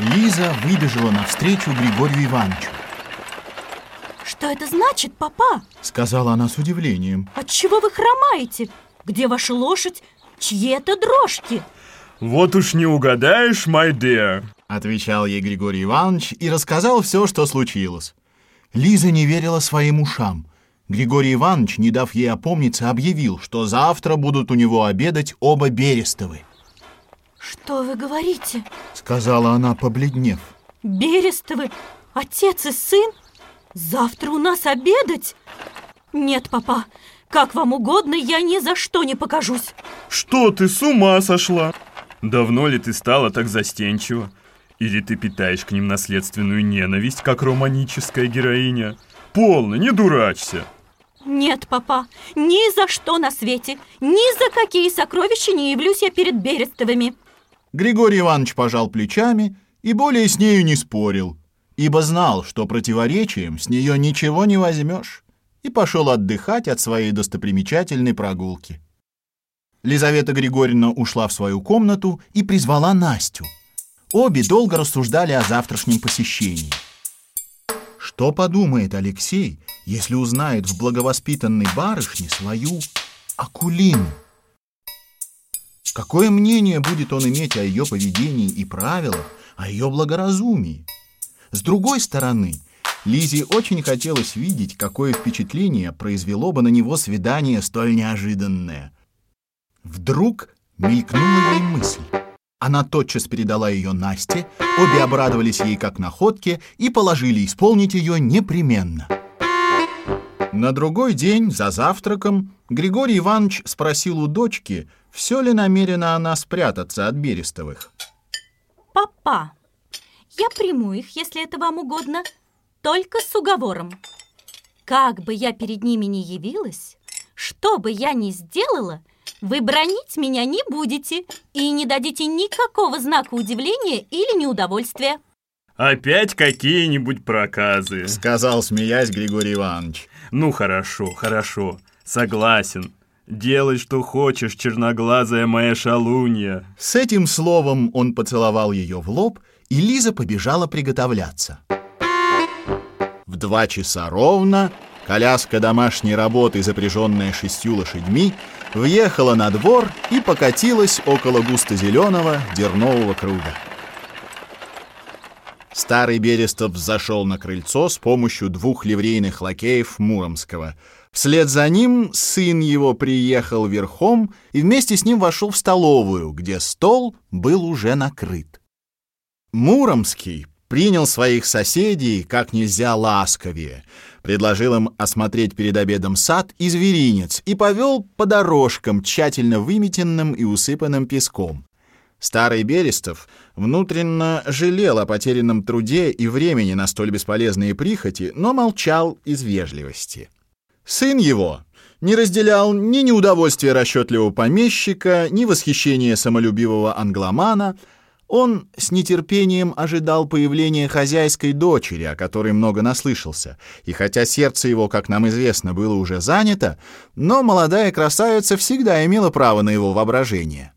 Лиза выбежала навстречу Григорию Ивановичу. Что это значит, папа? Сказала она с удивлением. Отчего вы хромаете? Где ваша лошадь? Чьи это дрожки? Вот уж не угадаешь, my dear Отвечал ей Григорий Иванович и рассказал все, что случилось. Лиза не верила своим ушам. Григорий Иванович, не дав ей опомниться, объявил, что завтра будут у него обедать оба Берестовы. Что вы говорите? Сказала она, побледнев. Берестовы? Отец и сын? Завтра у нас обедать? Нет, папа, как вам угодно, я ни за что не покажусь. Что ты, с ума сошла? Давно ли ты стала так застенчива? Или ты питаешь к ним наследственную ненависть, как романическая героиня? Полно, не дурачься. Нет, папа, ни за что на свете, ни за какие сокровища не явлюсь я перед Берестовыми. Григорий Иванович пожал плечами и более с нею не спорил, ибо знал, что противоречием с нее ничего не возьмешь, и пошел отдыхать от своей достопримечательной прогулки. Лизавета Григорьевна ушла в свою комнату и призвала Настю. Обе долго рассуждали о завтрашнем посещении. Что подумает Алексей, если узнает в благовоспитанной барышне свою Акулину? Какое мнение будет он иметь о ее поведении и правилах, о ее благоразумии? С другой стороны, Лизе очень хотелось видеть, какое впечатление произвело бы на него свидание столь неожиданное. Вдруг мелькнула ей мысль. Она тотчас передала ее Насте, обе обрадовались ей как находке и положили исполнить ее непременно. На другой день, за завтраком, Григорий Иванович спросил у дочки, все ли намерена она спрятаться от Берестовых. Папа, я приму их, если это вам угодно, только с уговором. Как бы я перед ними ни явилась, что бы я ни сделала, вы бронить меня не будете и не дадите никакого знака удивления или неудовольствия. Опять какие-нибудь проказы Сказал, смеясь, Григорий Иванович. Ну хорошо, хорошо, согласен Делай, что хочешь, черноглазая моя шалунья С этим словом он поцеловал ее в лоб, и Лиза побежала приготовляться. В два часа ровно коляска домашней работы, запряженная шестью лошадьми, въехала на двор и покатилась около густо-зеленого дернового круга. Старый Берестов зашел на крыльцо с помощью двух ливрейных лакеев Муромского. Вслед за ним сын его приехал верхом и вместе с ним вошел в столовую, где стол был уже накрыт. Муромский принял своих соседей как нельзя ласковее, предложил им осмотреть перед обедом сад и зверинец и повел по дорожкам, тщательно выметенным и усыпанным песком. Старый Берестов внутренно жалел о потерянном труде и времени на столь бесполезные прихоти, но молчал из вежливости. Сын его не разделял ни неудовольствия расчетливого помещика, ни восхищения самолюбивого англомана. Он с нетерпением ожидал появления хозяйской дочери, о которой много наслышался, и хотя сердце его, как нам известно, было уже занято, но молодая красавица всегда имела право на его воображение.